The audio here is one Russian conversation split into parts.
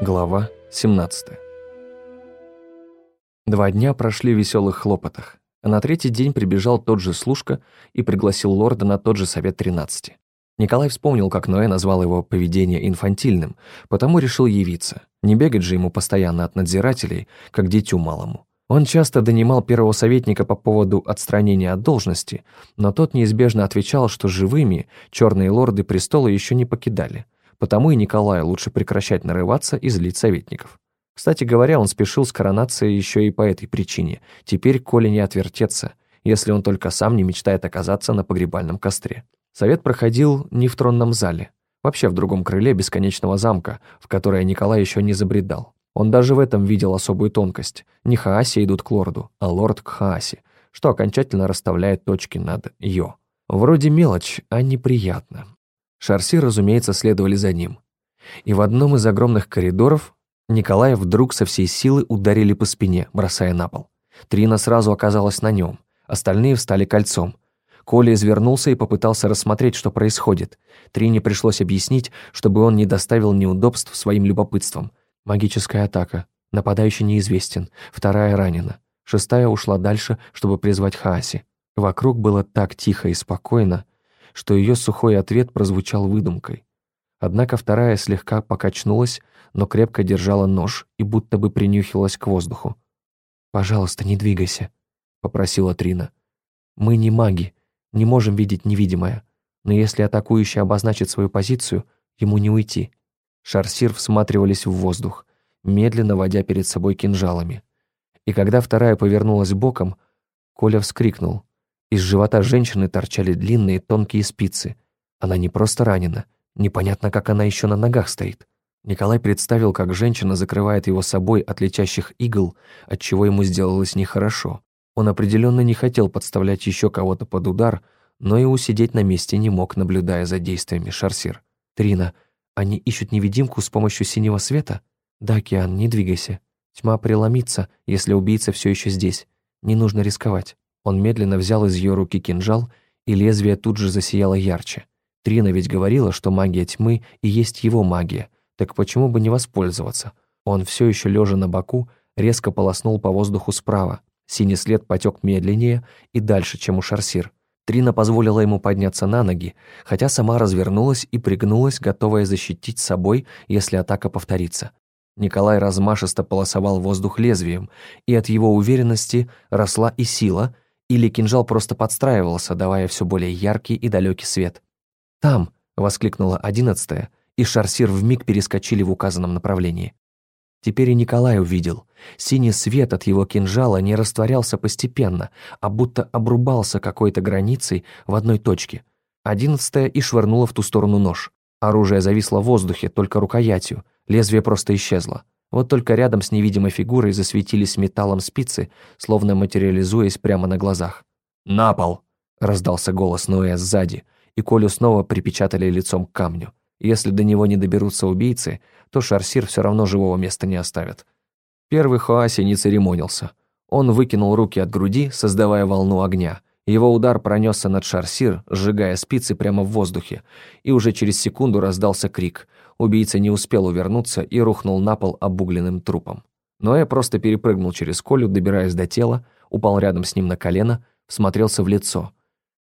Глава 17 Два дня прошли в веселых хлопотах, а на третий день прибежал тот же служка и пригласил лорда на тот же совет 13. Николай вспомнил, как Ноэ назвал его поведение инфантильным, потому решил явиться. Не бегать же ему постоянно от надзирателей, как дитю малому. Он часто донимал первого советника по поводу отстранения от должности, но тот неизбежно отвечал, что живыми черные лорды престола еще не покидали – Потому и Николаю лучше прекращать нарываться и злить советников. Кстати говоря, он спешил с коронацией еще и по этой причине. Теперь Коле не отвертеться, если он только сам не мечтает оказаться на погребальном костре. Совет проходил не в тронном зале, вообще в другом крыле бесконечного замка, в которое Николай еще не забредал. Он даже в этом видел особую тонкость. Не Хааси идут к лорду, а лорд к Хааси, что окончательно расставляет точки над «ё». Вроде мелочь, а неприятно. Шарси, разумеется, следовали за ним. И в одном из огромных коридоров Николая вдруг со всей силы ударили по спине, бросая на пол. Трина сразу оказалась на нем, остальные встали кольцом. Коля извернулся и попытался рассмотреть, что происходит. Трине пришлось объяснить, чтобы он не доставил неудобств своим любопытством. Магическая атака. Нападающий неизвестен. Вторая ранена. Шестая ушла дальше, чтобы призвать Хааси. Вокруг было так тихо и спокойно, что ее сухой ответ прозвучал выдумкой. Однако вторая слегка покачнулась, но крепко держала нож и будто бы принюхивалась к воздуху. «Пожалуйста, не двигайся», — попросила Трина. «Мы не маги, не можем видеть невидимое, но если атакующий обозначит свою позицию, ему не уйти». Шарсир всматривались в воздух, медленно водя перед собой кинжалами. И когда вторая повернулась боком, Коля вскрикнул, из живота женщины торчали длинные тонкие спицы. Она не просто ранена, непонятно, как она еще на ногах стоит. Николай представил, как женщина закрывает его собой от летящих игл, от чего ему сделалось нехорошо. Он определенно не хотел подставлять еще кого-то под удар, но и усидеть на месте не мог, наблюдая за действиями Шарсир. «Трина, они ищут невидимку с помощью синего света?» «Да, Киан, не двигайся. Тьма преломится, если убийца все еще здесь. Не нужно рисковать». Он медленно взял из ее руки кинжал, и лезвие тут же засияло ярче. Трина ведь говорила, что магия тьмы и есть его магия, так почему бы не воспользоваться? Он все еще лежа на боку, резко полоснул по воздуху справа. Синий след потек медленнее и дальше, чем у шарсир. Трина позволила ему подняться на ноги, хотя сама развернулась и пригнулась, готовая защитить собой, если атака повторится. Николай размашисто полосовал воздух лезвием, и от его уверенности росла и сила — или кинжал просто подстраивался, давая все более яркий и далекий свет. «Там!» — воскликнула одиннадцатая, и шарсир вмиг перескочили в указанном направлении. Теперь и Николай увидел. Синий свет от его кинжала не растворялся постепенно, а будто обрубался какой-то границей в одной точке. Одиннадцатая и швырнула в ту сторону нож. Оружие зависло в воздухе, только рукоятью, лезвие просто исчезло. Вот только рядом с невидимой фигурой засветились металлом спицы, словно материализуясь прямо на глазах. «На пол!» — раздался голос Ноя сзади, и Колю снова припечатали лицом к камню. Если до него не доберутся убийцы, то Шарсир все равно живого места не оставит. Первый Хоаси не церемонился. Он выкинул руки от груди, создавая волну огня. Его удар пронесся над Шарсир, сжигая спицы прямо в воздухе, и уже через секунду раздался крик — Убийца не успел увернуться и рухнул на пол обугленным трупом. Ноэ просто перепрыгнул через Колю, добираясь до тела, упал рядом с ним на колено, всмотрелся в лицо.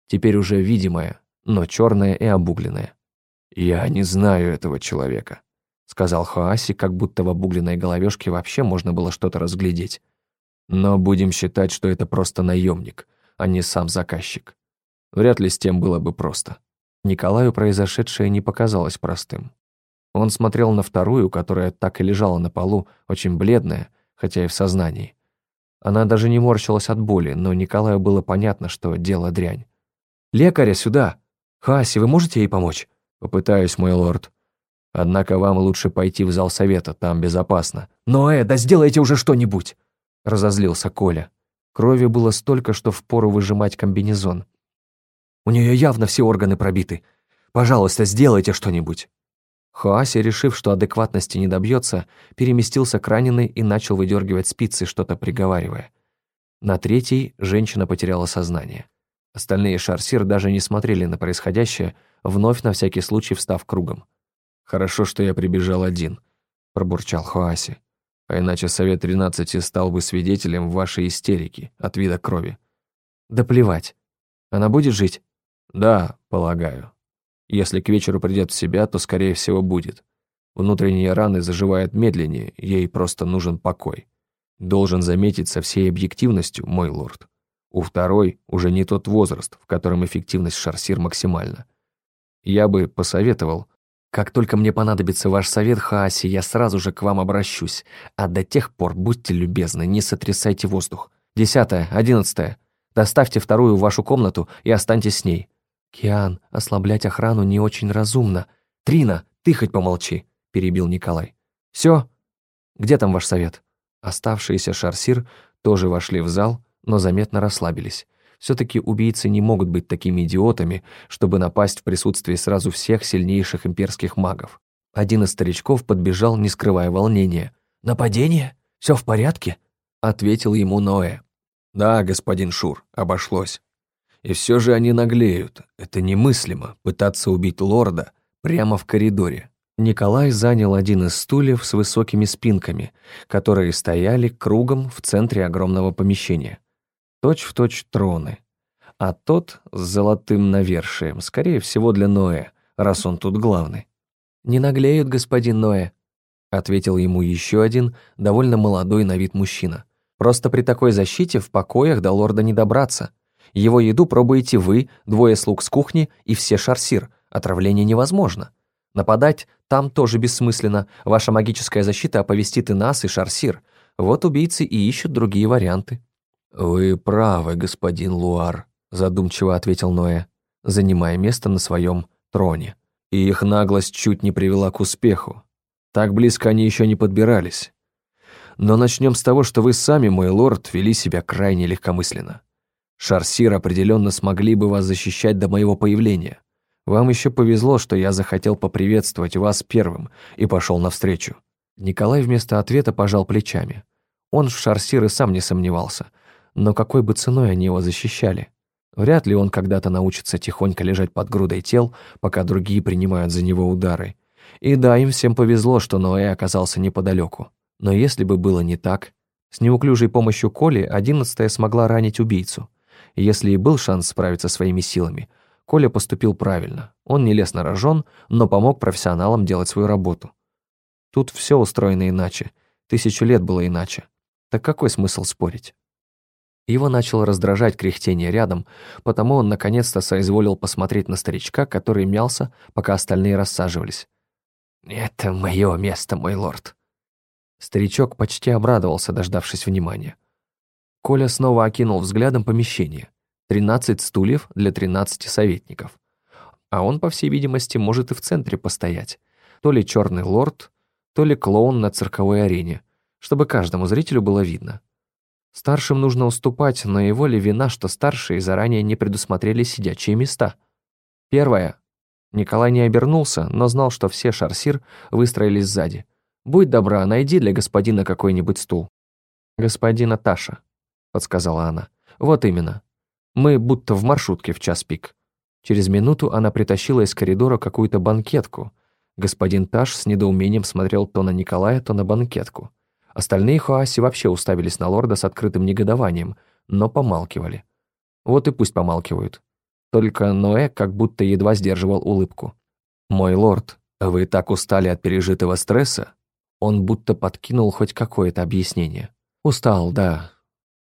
Теперь уже видимое, но черное и обугленное. «Я не знаю этого человека», — сказал Хоаси, как будто в обугленной головешке вообще можно было что-то разглядеть. «Но будем считать, что это просто наемник, а не сам заказчик. Вряд ли с тем было бы просто». Николаю произошедшее не показалось простым. Он смотрел на вторую, которая так и лежала на полу, очень бледная, хотя и в сознании. Она даже не морщилась от боли, но Николаю было понятно, что дело дрянь. «Лекаря сюда! Хаси, вы можете ей помочь?» «Попытаюсь, мой лорд. Однако вам лучше пойти в зал совета, там безопасно». «Но, э, да сделайте уже что-нибудь!» Разозлился Коля. Крови было столько, что впору выжимать комбинезон. «У нее явно все органы пробиты. Пожалуйста, сделайте что-нибудь!» Хоаси, решив, что адекватности не добьется, переместился к раненой и начал выдергивать спицы, что-то приговаривая. На третьей женщина потеряла сознание. Остальные шарсир даже не смотрели на происходящее, вновь на всякий случай встав кругом. «Хорошо, что я прибежал один. пробурчал Хуаси. «А иначе Совет Тринадцати стал бы свидетелем вашей истерики от вида крови». «Да плевать. Она будет жить?» «Да, полагаю. Если к вечеру придет в себя, то, скорее всего, будет. Внутренние раны заживают медленнее, ей просто нужен покой. Должен заметить со всей объективностью, мой лорд. У второй уже не тот возраст, в котором эффективность шарсир максимальна. Я бы посоветовал, как только мне понадобится ваш совет, Хааси, я сразу же к вам обращусь. А до тех пор, будьте любезны, не сотрясайте воздух. Десятое, одиннадцатое. Доставьте вторую в вашу комнату и останьтесь с ней. Киан, ослаблять охрану не очень разумно. Трина, ты хоть помолчи, перебил Николай. Все? Где там ваш совет? Оставшиеся шарсир тоже вошли в зал, но заметно расслабились. Все-таки убийцы не могут быть такими идиотами, чтобы напасть в присутствии сразу всех сильнейших имперских магов. Один из старичков подбежал, не скрывая волнения. «Нападение? Все в порядке?» — ответил ему Ноэ. «Да, господин Шур, обошлось. И все же они наглеют. Это немыслимо, пытаться убить лорда прямо в коридоре». Николай занял один из стульев с высокими спинками, которые стояли кругом в центре огромного помещения точь-в-точь точь троны. А тот с золотым навершием, скорее всего, для Ноэ, раз он тут главный. «Не наглеют, господин Ноэ», — ответил ему еще один, довольно молодой на вид мужчина. «Просто при такой защите в покоях до лорда не добраться. Его еду пробуете вы, двое слуг с кухни и все шарсир. Отравление невозможно. Нападать там тоже бессмысленно. Ваша магическая защита оповестит и нас, и шарсир. Вот убийцы и ищут другие варианты». «Вы правы, господин Луар», — задумчиво ответил Ноэ, занимая место на своем троне. «И их наглость чуть не привела к успеху. Так близко они еще не подбирались. Но начнем с того, что вы сами, мой лорд, вели себя крайне легкомысленно. Шарсир определенно смогли бы вас защищать до моего появления. Вам еще повезло, что я захотел поприветствовать вас первым и пошел навстречу». Николай вместо ответа пожал плечами. Он в Шарсир и сам не сомневался — но какой бы ценой они его защищали? Вряд ли он когда-то научится тихонько лежать под грудой тел, пока другие принимают за него удары. И да, им всем повезло, что Ноэ оказался неподалеку. Но если бы было не так, с неуклюжей помощью Коли одиннадцатая смогла ранить убийцу. Если и был шанс справиться своими силами, Коля поступил правильно. Он не лез на рожон, но помог профессионалам делать свою работу. Тут все устроено иначе. Тысячу лет было иначе. Так какой смысл спорить? Его начало раздражать кряхтение рядом, потому он наконец-то соизволил посмотреть на старичка, который мялся, пока остальные рассаживались. «Это мое место, мой лорд». Старичок почти обрадовался, дождавшись внимания. Коля снова окинул взглядом помещение. Тринадцать стульев для тринадцати советников. А он, по всей видимости, может и в центре постоять. То ли черный лорд, то ли клоун на цирковой арене, чтобы каждому зрителю было видно. Старшим нужно уступать, но его ли вина, что старшие заранее не предусмотрели сидячие места? Первое. Николай не обернулся, но знал, что все шарсир выстроились сзади. «Будь добра, найди для господина какой-нибудь стул». «Господина Таша», — подсказала она. «Вот именно. Мы будто в маршрутке в час пик». Через минуту она притащила из коридора какую-то банкетку. Господин Таш с недоумением смотрел то на Николая, то на банкетку. Остальные Хуаси вообще уставились на лорда с открытым негодованием, но помалкивали. Вот и пусть помалкивают. Только Ноэ как будто едва сдерживал улыбку. «Мой лорд, вы так устали от пережитого стресса?» Он будто подкинул хоть какое-то объяснение. «Устал, да».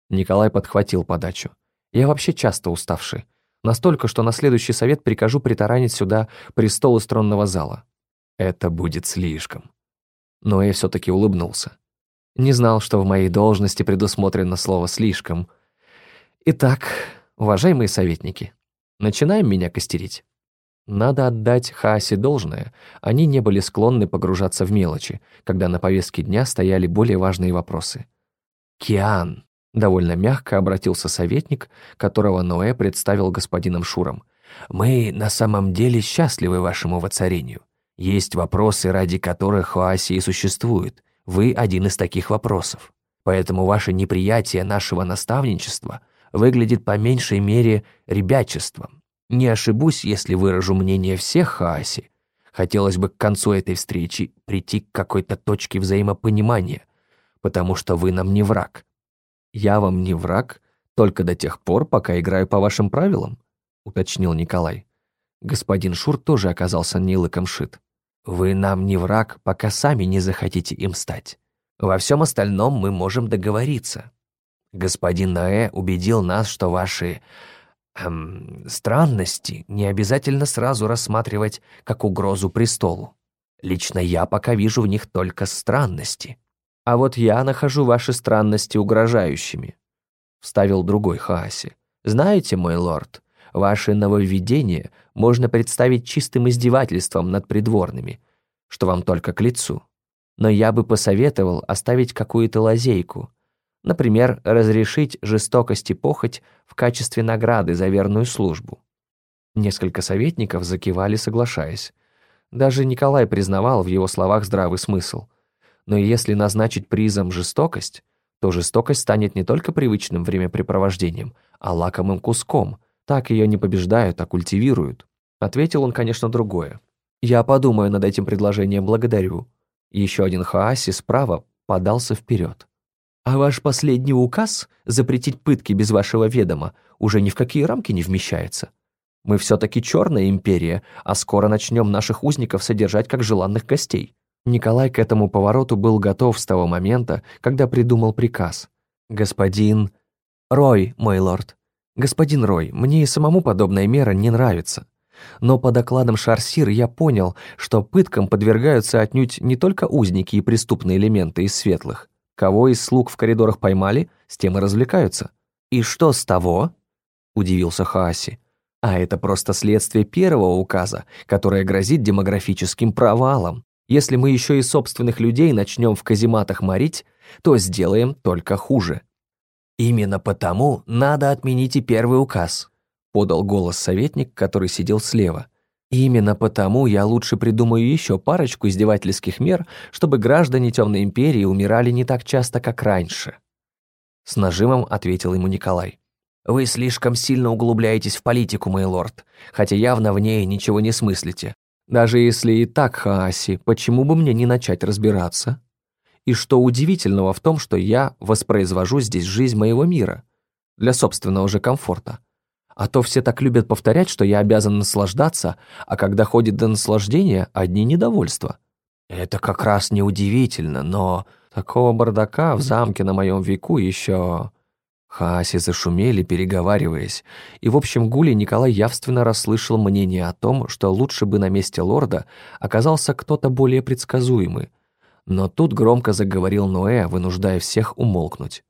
Николай подхватил подачу. «Я вообще часто уставший. Настолько, что на следующий совет прикажу притаранить сюда престол из тронного зала». «Это будет слишком». Ноэ все-таки улыбнулся. Не знал, что в моей должности предусмотрено слово «слишком». Итак, уважаемые советники, начинаем меня костерить. Надо отдать Хаасе должное, они не были склонны погружаться в мелочи, когда на повестке дня стояли более важные вопросы. «Киан», — довольно мягко обратился советник, которого Ноэ представил господином Шуром, «мы на самом деле счастливы вашему воцарению. Есть вопросы, ради которых Хуаси и существует, вы один из таких вопросов. Поэтому ваше неприятие нашего наставничества выглядит по меньшей мере ребячеством. Не ошибусь, если выражу мнение всех Хааси. Хотелось бы к концу этой встречи прийти к какой-то точке взаимопонимания, потому что вы нам не враг. Я вам не враг только до тех пор, пока играю по вашим правилам, уточнил Николай. Господин Шур тоже оказался не лыком шит. Вы нам не враг, пока сами не захотите им стать. Во всем остальном мы можем договориться. Господин Наэ убедил нас, что ваши эм, странности не обязательно сразу рассматривать как угрозу престолу. Лично я пока вижу в них только странности. А вот я нахожу ваши странности угрожающими», — вставил другой Хааси. «Знаете, мой лорд, ваши нововведения можно представить чистым издевательством над придворными, что вам только к лицу. Но я бы посоветовал оставить какую-то лазейку, Например, разрешить жестокость и похоть в качестве награды за верную службу. Несколько советников закивали, соглашаясь. Даже Николай признавал в его словах здравый смысл. Но если назначить призом жестокость, то жестокость станет не только привычным времяпрепровождением, а лакомым куском. Так ее не побеждают, а культивируют. Ответил он, конечно, другое. «Я подумаю над этим предложением, благодарю». Еще один Хааси справа подался вперед. А ваш последний указ запретить пытки без вашего ведома уже ни в какие рамки не вмещается. Мы все-таки черная империя, а скоро начнем наших узников содержать как желанных гостей». Николай к этому повороту был готов с того момента, когда придумал приказ. «Господин Рой, мой лорд. Господин Рой, мне и самому подобная мера не нравится. Но по докладам Шарсир я понял, что пыткам подвергаются отнюдь не только узники и преступные элементы из светлых, Кого из слуг в коридорах поймали, с тем и развлекаются. «И что с того?» – удивился Хааси. «А это просто следствие первого указа, которое грозит демографическим провалом. Если мы еще и собственных людей начнем в казематах морить, то сделаем только хуже». «Именно потому надо отменить и первый указ», – подал голос советник, который сидел слева – именно потому я лучше придумаю еще парочку издевательских мер, чтобы граждане Темной Империи умирали не так часто, как раньше. С нажимом ответил ему Николай. «Вы слишком сильно углубляетесь в политику, мой лорд, хотя явно в ней ничего не смыслите. Даже если и так, Хааси, почему бы мне не начать разбираться? И что удивительного в том, что я воспроизвожу здесь жизнь моего мира, для собственного же комфорта. А то все так любят повторять, что я обязан наслаждаться, а когда ходит до наслаждения, одни недовольства. Это как раз неудивительно, но такого бардака в замке на моем веку еще... Хаси зашумели, переговариваясь, и в общем гуле Николай явственно расслышал мнение о том, что лучше бы на месте лорда оказался кто-то более предсказуемый. Но тут громко заговорил Ноэ, вынуждая всех умолкнуть.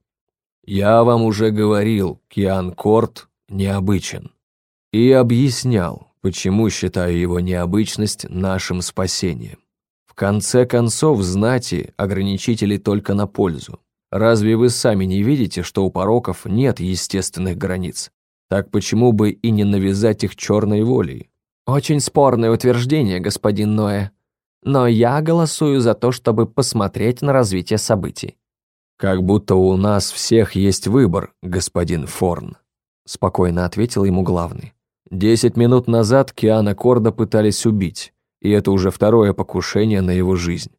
«Я вам уже говорил, Киан Корт необычен. И объяснял, почему считаю его необычность нашим спасением. В конце концов, знати ограничители только на пользу. Разве вы сами не видите, что у пороков нет естественных границ? Так почему бы и не навязать их черной волей? Очень спорное утверждение, господин Ноэ. Но я голосую за то, чтобы посмотреть на развитие событий. Как будто у нас всех есть выбор, господин Форн спокойно ответил ему главный. Десять минут назад Киана Корда пытались убить, и это уже второе покушение на его жизнь.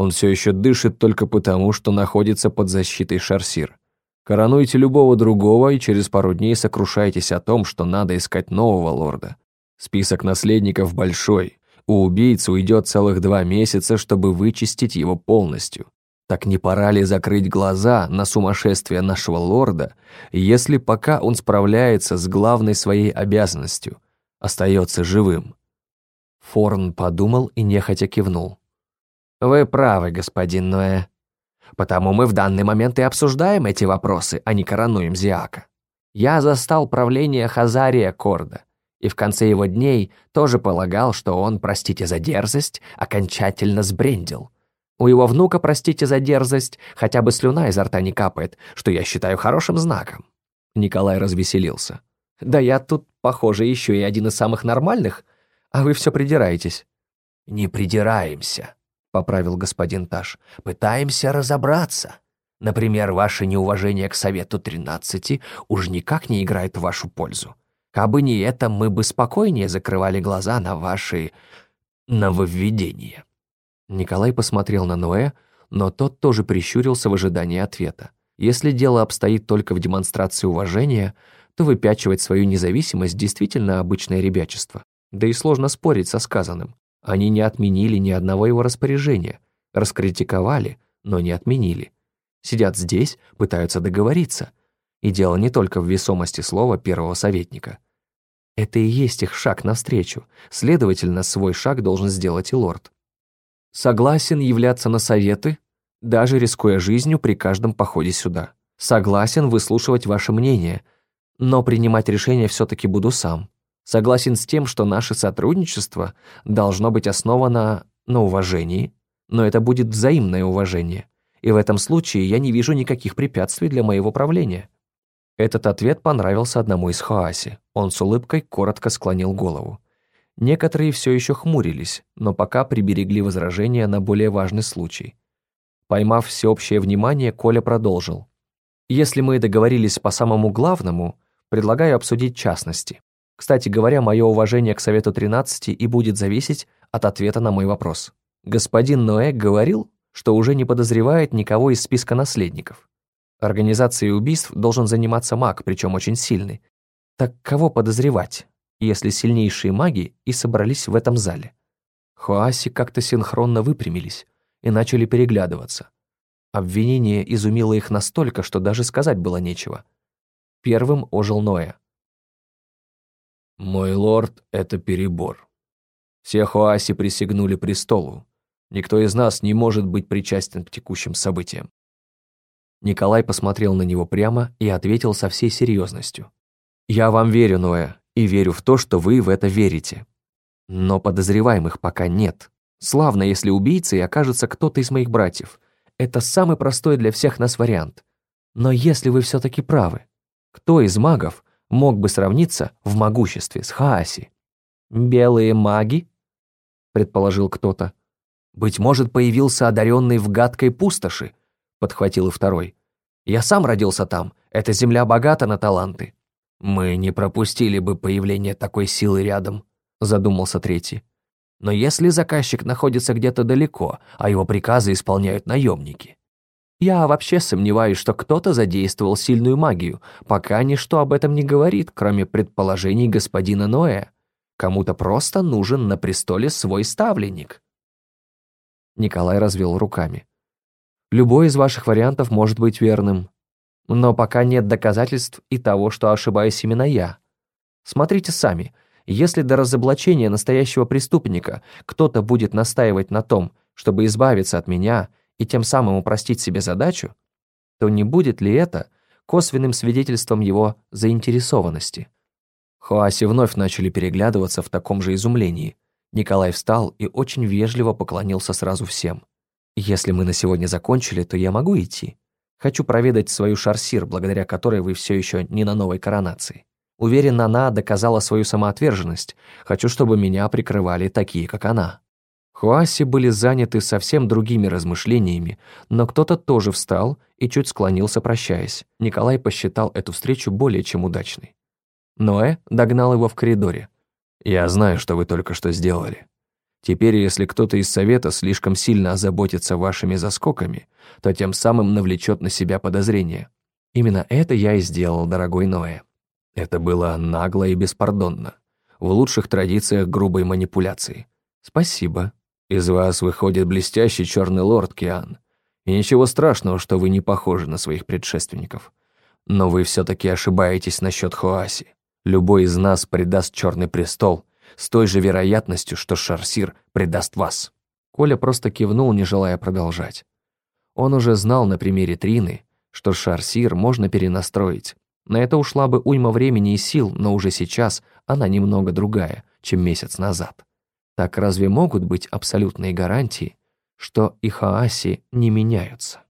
Он все еще дышит только потому, что находится под защитой Шарсир. Коронуйте любого другого и через пару дней сокрушайтесь о том, что надо искать нового лорда. Список наследников большой. У убийцы уйдет целых два месяца, чтобы вычистить его полностью. Так не пора ли закрыть глаза на сумасшествие нашего лорда, если пока он справляется с главной своей обязанностью, остается живым? Форн подумал и нехотя кивнул. «Вы правы, господин Ноэ. Потому мы в данный момент и обсуждаем эти вопросы, а не коронуем Зиака. Я застал правление Хазария Корда, и в конце его дней тоже полагал, что он, простите за дерзость, окончательно сбрендил» У его внука, простите за дерзость, хотя бы слюна изо рта не капает, что я считаю хорошим знаком». Николай развеселился. «Да я тут, похоже, еще и один из самых нормальных, а вы все придираетесь». «Не придираемся», — поправил господин Таш. «Пытаемся разобраться. Например, ваше неуважение к Совету тринадцати уж никак не играет в вашу пользу. Кабы не это, мы бы спокойнее закрывали глаза на ваши нововведение». Николай посмотрел на Ноэ, но тот тоже прищурился в ожидании ответа. Если дело обстоит только в демонстрации уважения, то выпячивать свою независимость действительно обычное ребячество. Да и сложно спорить со сказанным. Они не отменили ни одного его распоряжения, раскритиковали, но не отменили. Сидят здесь, пытаются договориться. И дело не только в весомости слова первого советника. Это и есть их шаг навстречу, следовательно, свой шаг должен сделать и лорд. Согласен являться на советы, даже рискуя жизнью при каждом походе сюда. Согласен выслушивать ваше мнение, но принимать решение все-таки буду сам. Согласен с тем, что наше сотрудничество должно быть основано на уважении, но это будет взаимное уважение, и в этом случае я не вижу никаких препятствий для моего правления». Этот ответ понравился одному из Хоаси. Он с улыбкой коротко склонил голову. Некоторые все еще хмурились, но пока приберегли возражения на более важный случай. Поймав всеобщее внимание, Коля продолжил. «Если мы договорились по самому главному, предлагаю обсудить частности. Кстати говоря, мое уважение к Совету 13 и будет зависеть от ответа на мой вопрос. Господин Ноэ говорил, что уже не подозревает никого из списка наследников. Организацией убийств должен заниматься маг, причем очень сильный. Так кого подозревать, если сильнейшие маги и собрались в этом зале? Хуаси как-то синхронно выпрямились и начали переглядываться. Обвинение изумило их настолько, что даже сказать было нечего. Первым ожил Ноя. «Мой лорд, это перебор. Все Хуаси присягнули престолу. Никто из нас не может быть причастен к текущим событиям». Николай посмотрел на него прямо и ответил со всей серьезностью. «Я вам верю, Ноя, и верю в то, что вы в это верите. Но подозреваемых пока нет. Славно, если убийцей окажется кто-то из моих братьев. Это самый простой для всех нас вариант. Но если вы все-таки правы, кто из магов мог бы сравниться в могуществе с Хааси. «Белые маги?» — предположил кто-то. «Быть может, появился одаренный в гадкой пустоши», — подхватил и второй. «Я сам родился там, эта земля богата на таланты». «Мы не пропустили бы появление такой силы рядом», — задумался третий. «Но если заказчик находится где-то далеко, а его приказы исполняют наемники, я вообще сомневаюсь, что кто-то задействовал сильную магию, пока ничто об этом не говорит, кроме предположений господина Ноэ. Кому-то просто нужен на престоле свой ставленник. Николай развел руками. Любой из ваших вариантов может быть верным. Но пока нет доказательств и того, что ошибаюсь именно я. Смотрите сами. Если до разоблачения настоящего преступника кто-то будет настаивать на том, чтобы избавиться от меня – и тем самым упростить себе задачу, то не будет ли это косвенным свидетельством его заинтересованности? Хуаси вновь начали переглядываться в таком же изумлении. Николай встал и очень вежливо поклонился сразу всем. «Если мы на сегодня закончили, то я могу идти. Хочу проведать свою шарсир, благодаря которой вы все еще не на новой коронации. Уверен, она доказала свою самоотверженность. Хочу, чтобы меня прикрывали такие, как она». Хуаси были заняты совсем другими размышлениями, но кто-то тоже встал и чуть склонился, прощаясь. Николай посчитал эту встречу более чем удачной. Ноэ догнал его в коридоре. «Я знаю, что вы только что сделали. Теперь, если кто-то из совета слишком сильно озаботится вашими заскоками, то тем самым навлечет на себя подозрения. Именно это я и сделал, дорогой Ноэ. Это было нагло и беспардонно, в лучших традициях грубой манипуляции. Спасибо», из вас выходит блестящий черный лорд Киан. И ничего страшного, что вы не похожи на своих предшественников. Но вы все-таки ошибаетесь насчет Хуаси. Любой из нас предаст черный престол с той же вероятностью, что Шарсир предаст вас». Коля просто кивнул, не желая продолжать. Он уже знал на примере Трины, что Шарсир можно перенастроить. На это ушла бы уйма времени и сил, но уже сейчас она немного другая, чем месяц назад. Так разве могут быть абсолютные гарантии, что и Хааси не меняются?